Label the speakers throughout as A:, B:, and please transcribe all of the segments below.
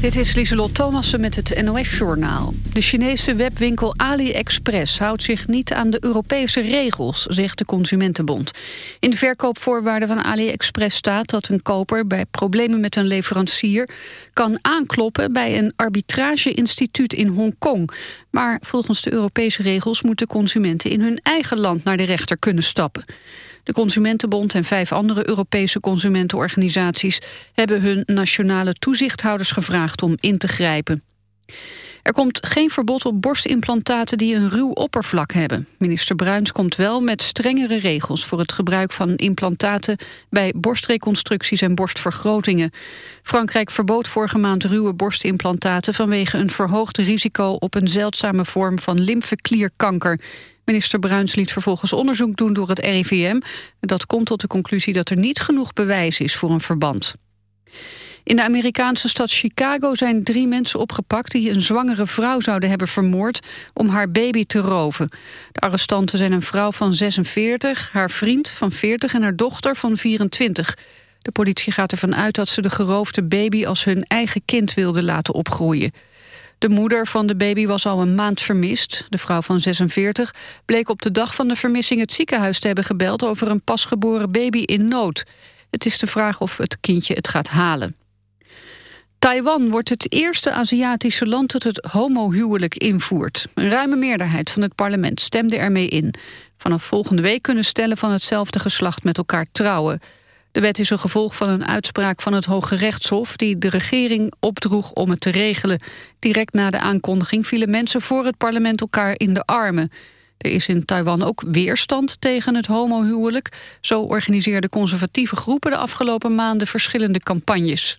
A: Dit is Lieselot Thomassen met het NOS-journaal. De Chinese webwinkel AliExpress houdt zich niet aan de Europese regels, zegt de Consumentenbond. In de verkoopvoorwaarden van AliExpress staat dat een koper bij problemen met een leverancier kan aankloppen bij een arbitrageinstituut in Hongkong. Maar volgens de Europese regels moeten consumenten in hun eigen land naar de rechter kunnen stappen. De Consumentenbond en vijf andere Europese consumentenorganisaties hebben hun nationale toezichthouders gevraagd om in te grijpen. Er komt geen verbod op borstimplantaten die een ruw oppervlak hebben. Minister Bruins komt wel met strengere regels voor het gebruik van implantaten bij borstreconstructies en borstvergrotingen. Frankrijk verbood vorige maand ruwe borstimplantaten vanwege een verhoogd risico op een zeldzame vorm van lymfeklierkanker. Minister Bruins liet vervolgens onderzoek doen door het RIVM. Dat komt tot de conclusie dat er niet genoeg bewijs is voor een verband. In de Amerikaanse stad Chicago zijn drie mensen opgepakt... die een zwangere vrouw zouden hebben vermoord om haar baby te roven. De arrestanten zijn een vrouw van 46, haar vriend van 40 en haar dochter van 24. De politie gaat ervan uit dat ze de geroofde baby als hun eigen kind wilden laten opgroeien. De moeder van de baby was al een maand vermist. De vrouw van 46 bleek op de dag van de vermissing het ziekenhuis te hebben gebeld over een pasgeboren baby in nood. Het is de vraag of het kindje het gaat halen. Taiwan wordt het eerste Aziatische land dat het homohuwelijk invoert. Een ruime meerderheid van het parlement stemde ermee in. Vanaf volgende week kunnen stellen van hetzelfde geslacht met elkaar trouwen. De wet is een gevolg van een uitspraak van het Hoge Rechtshof... die de regering opdroeg om het te regelen. Direct na de aankondiging vielen mensen voor het parlement elkaar in de armen. Er is in Taiwan ook weerstand tegen het homohuwelijk. Zo organiseerden conservatieve groepen de afgelopen maanden verschillende campagnes.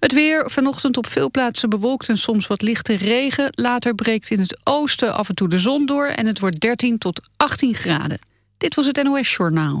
A: Het weer vanochtend op veel plaatsen bewolkt en soms wat lichte regen. Later breekt in het oosten af en toe de zon door... en het wordt 13 tot 18 graden. Dit was het NOS Journaal.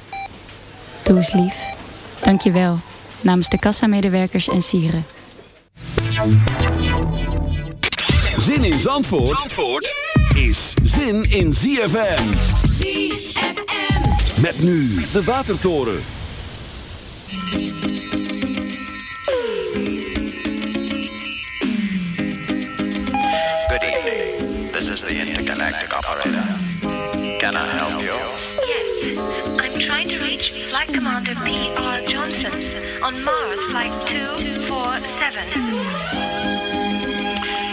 B: Doe eens lief. Dank je wel. Namens de kassamedewerkers en sieren.
C: Zin in Zandvoort, Zandvoort is zin in ZFM.
D: ZFM.
C: Met nu de Watertoren.
E: Good evening. This is the intergalactic operator. Can I help you?
F: Yes, I'm trying to reach Flight Commander P.R. Johnson on Mars Flight 247.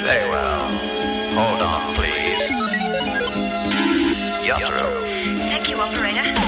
E: Very well. Hold on, please. you're through.
F: Thank you, operator.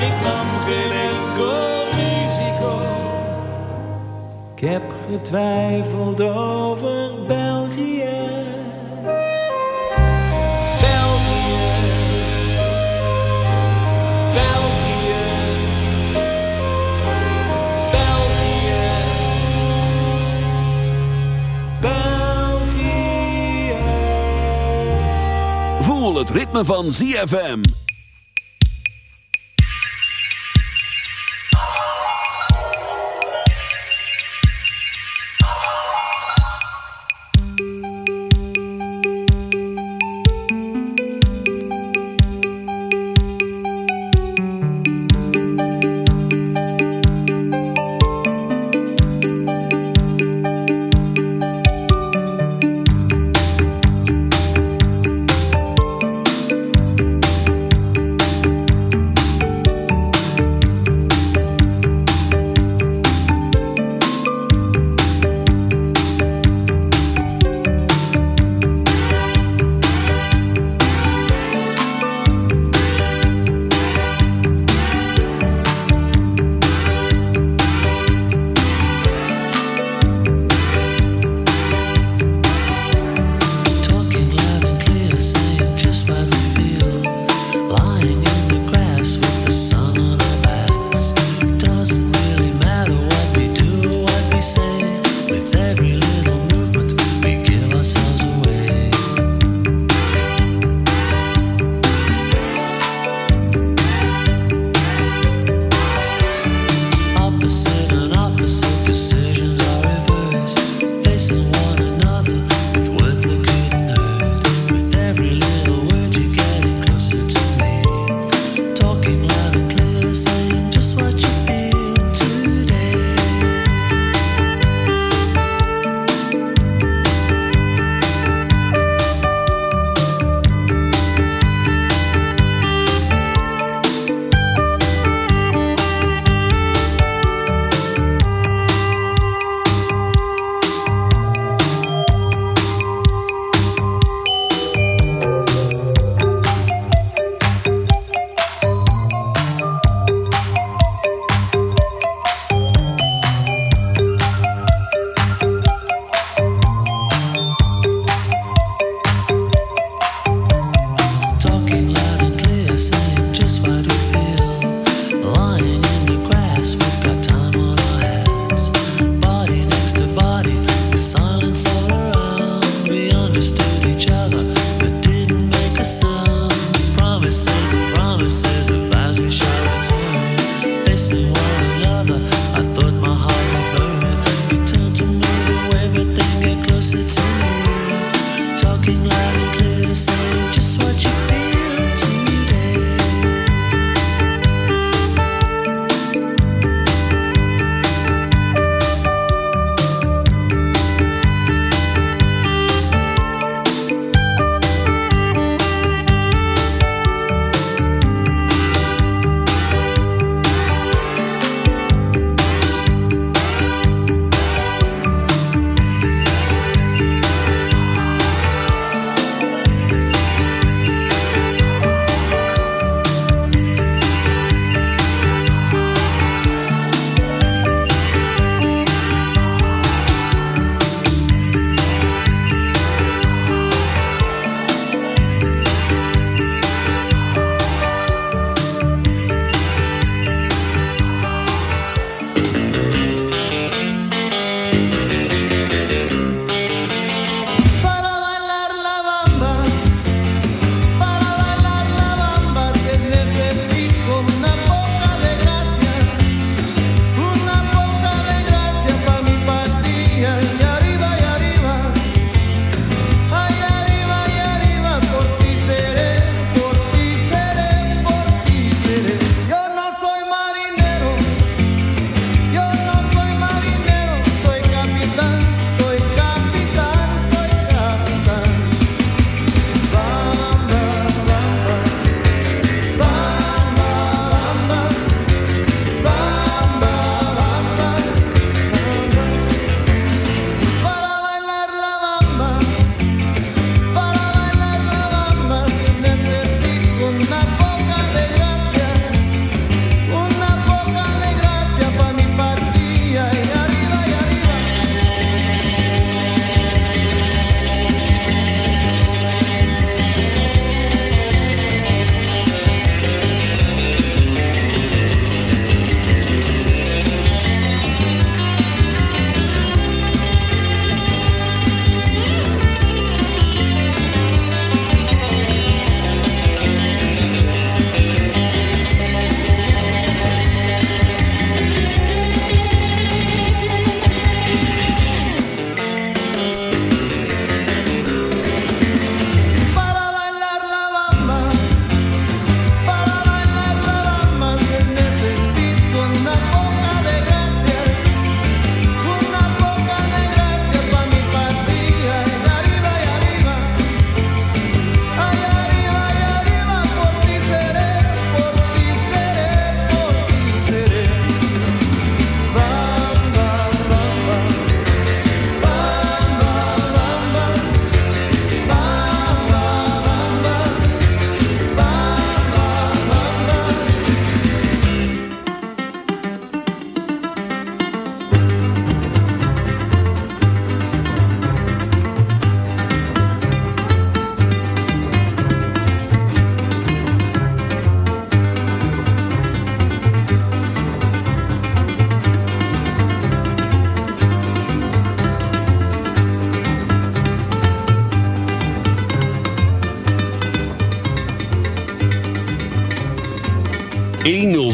G: ik nam geen enkel risico. Ik heb getwijfeld over België. België, België, België, België.
C: Voel het ritme van ZFM.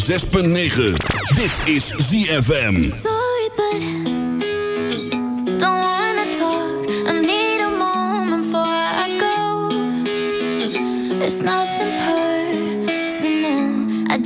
C: 106.9. Dit is ZFM.
F: Sorry, but go. It's nothing personal.
H: I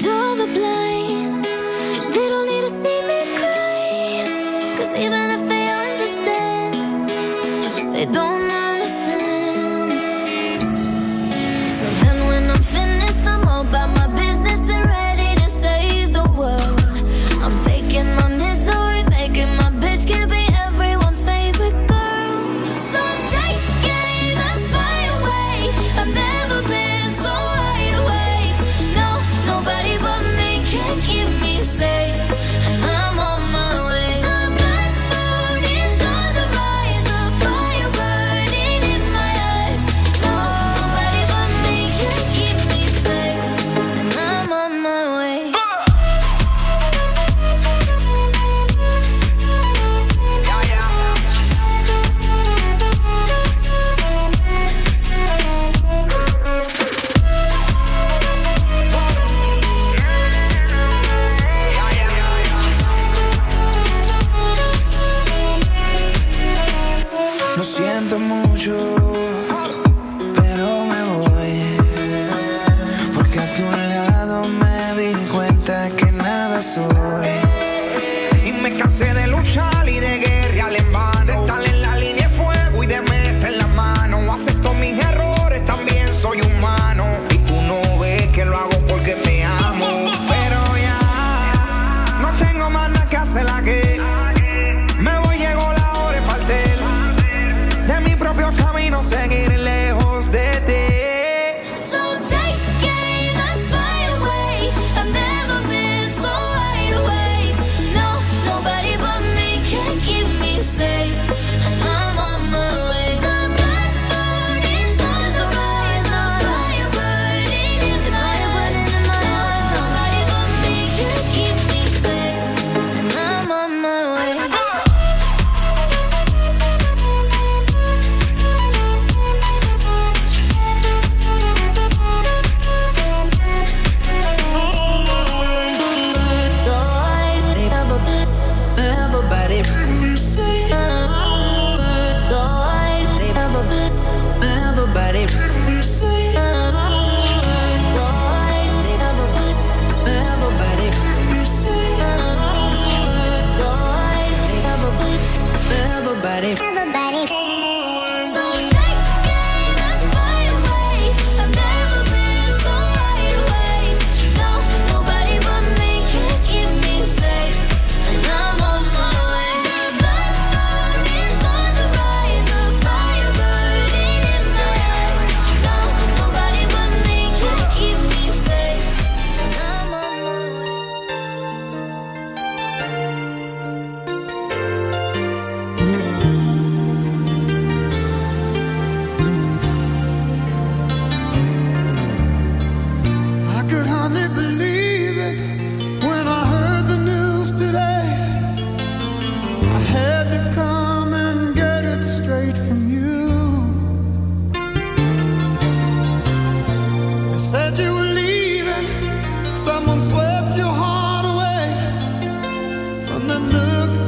H: look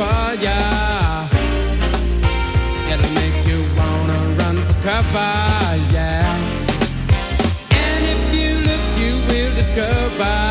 I: for. It'll make you wanna run for cover, yeah. And if you look, you will discover.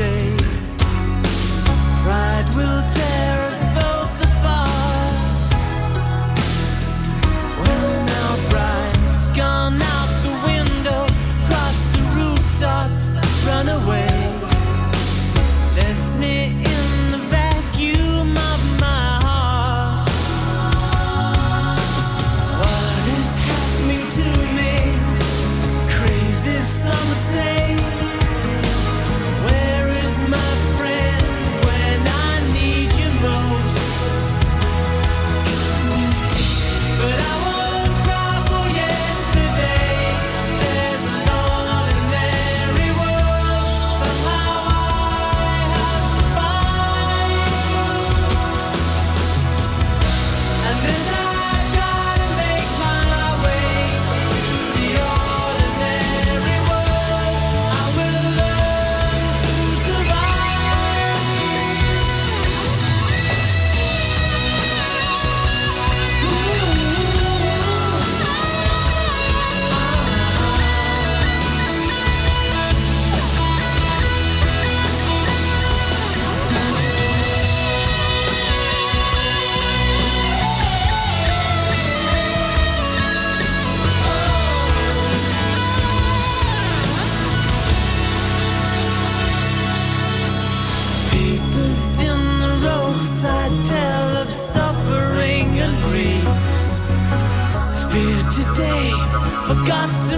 J: day.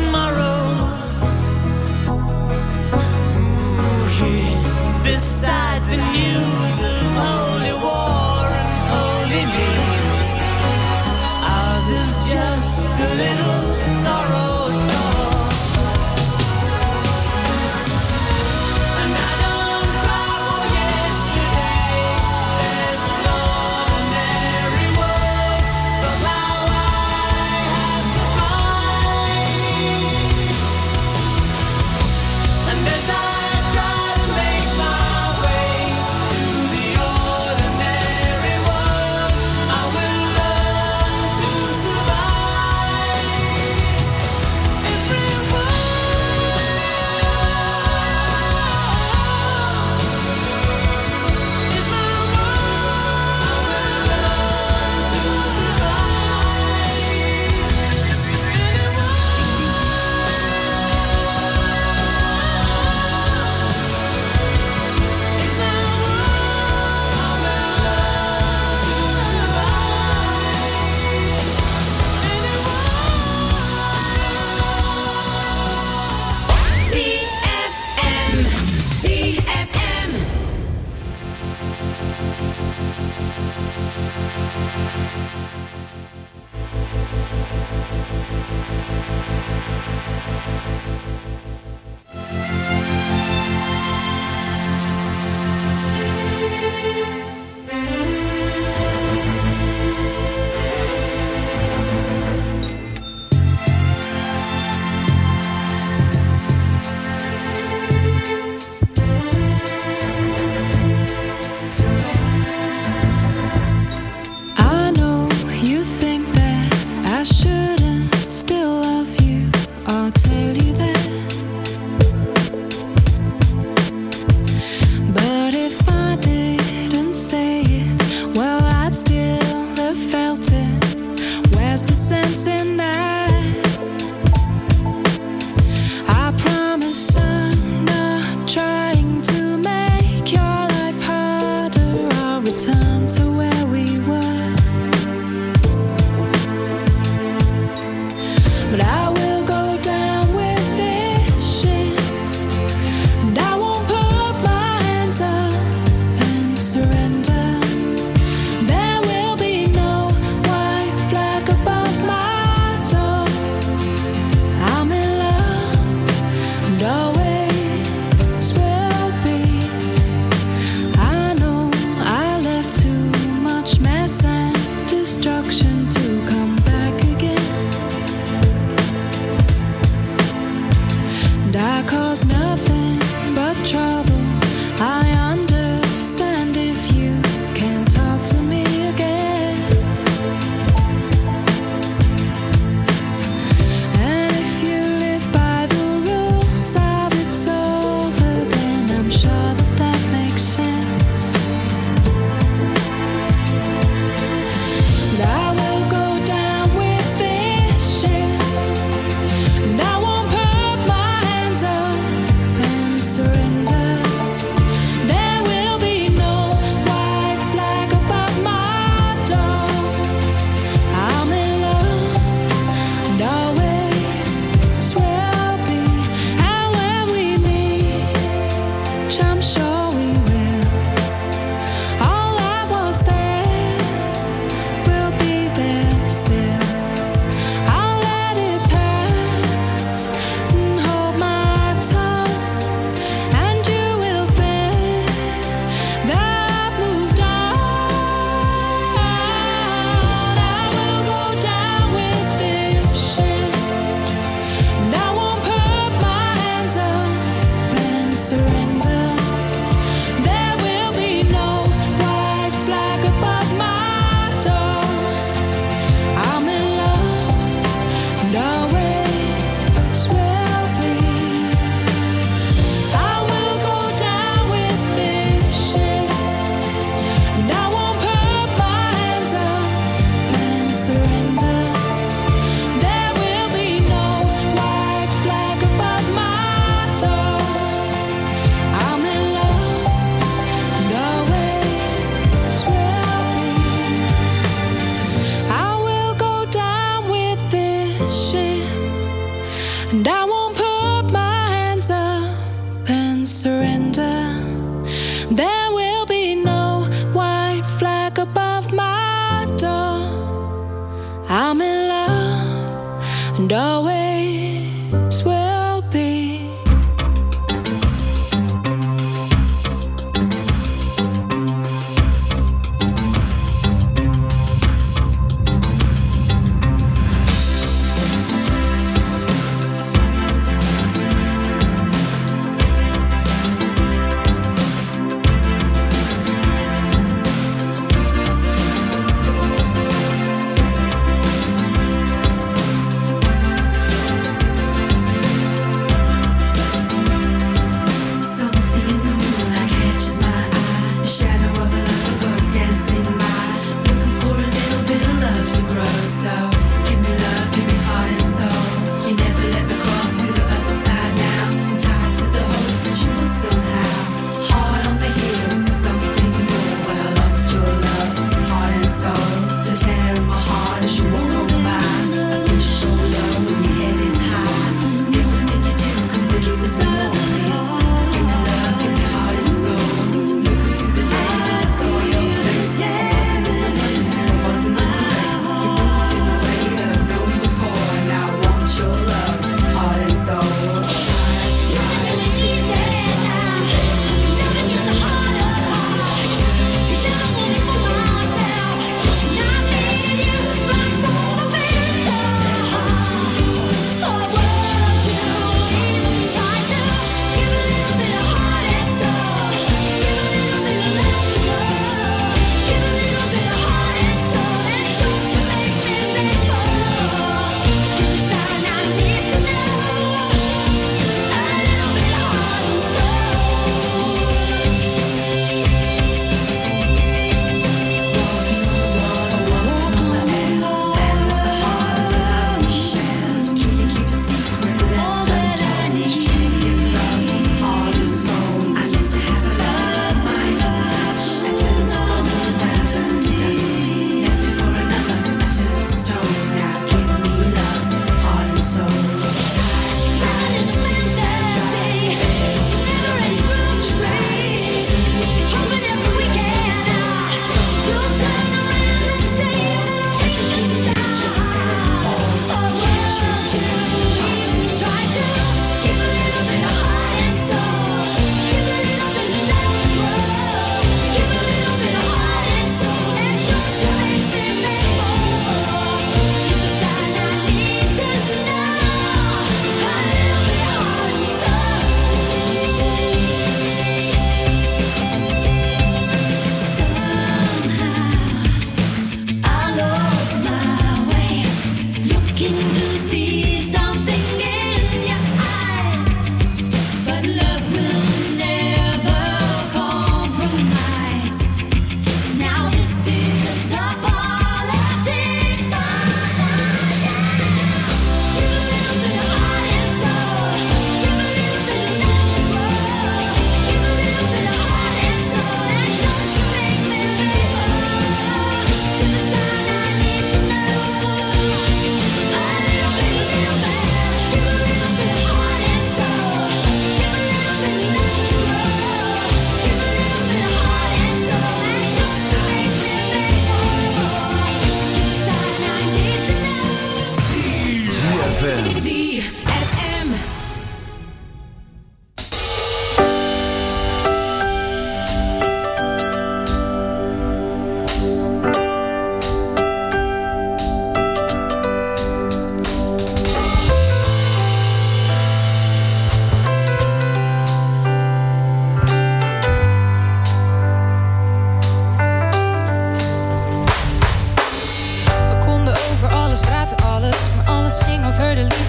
H: Tomorrow.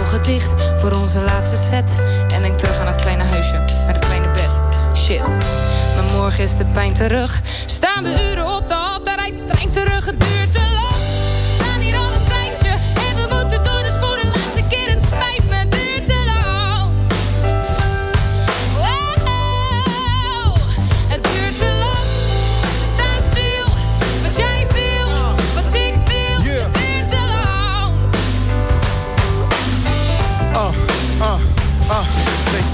K: Ogen dicht voor onze laatste set. En denk terug aan het kleine huisje met het kleine bed. Shit, maar morgen is de pijn terug. Staan we uren op de hal, daar rijdt de trein terug.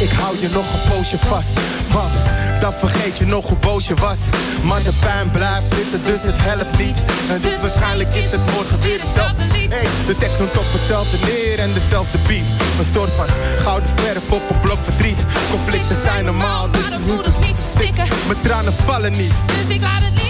L: ik hou je nog een poosje vast. Want dan vergeet je nog hoe boos je was. Maar de pijn blijft zitten, dus het helpt niet. En dus waarschijnlijk is het morgen weer hetzelfde lied. Hey, de tekst komt op hetzelfde neer en dezelfde beat. Een soort van gouden verf op een blok verdriet. Conflicten zijn normaal, dus
G: Maar de voeders niet verstikken.
L: mijn tranen vallen niet.
G: Dus ik laat het liedje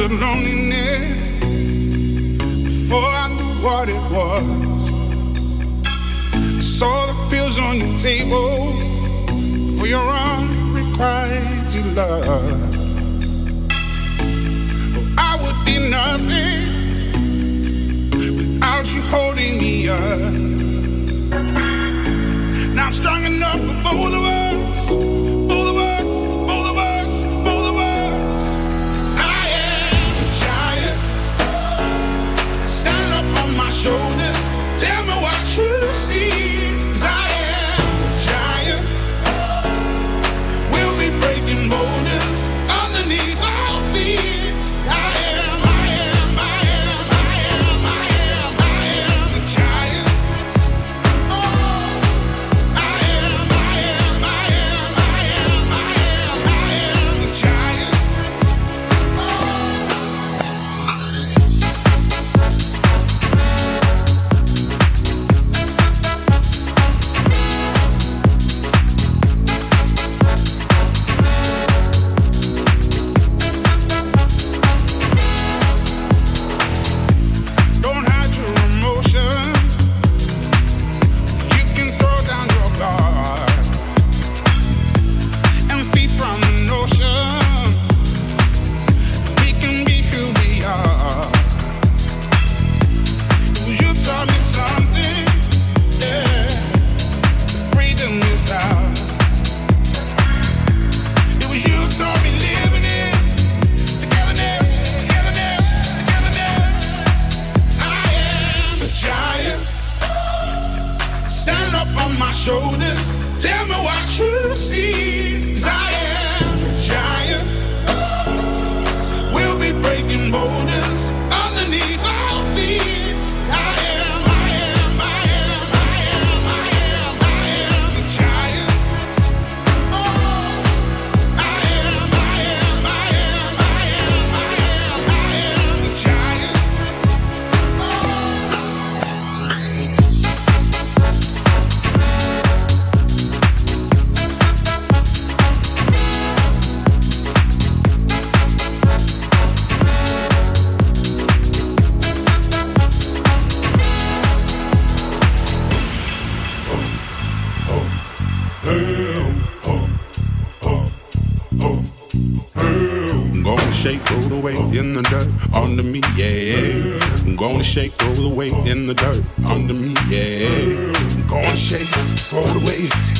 M: understood loneliness before I knew what it was. I saw the pills on your table for your unrequited love. Oh, I would be nothing without you holding me up. Now I'm strong enough for both of us, on my shoulders. Tell me what you see. Cause I am a giant. We'll be breaking borders. The dirt under me, yeah. Gonna shake, throw it away